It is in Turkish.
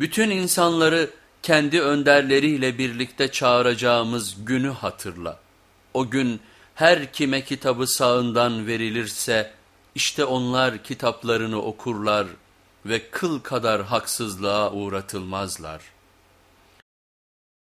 Bütün insanları kendi önderleriyle birlikte çağıracağımız günü hatırla. O gün her kime kitabı sağından verilirse işte onlar kitaplarını okurlar ve kıl kadar haksızlığa uğratılmazlar.''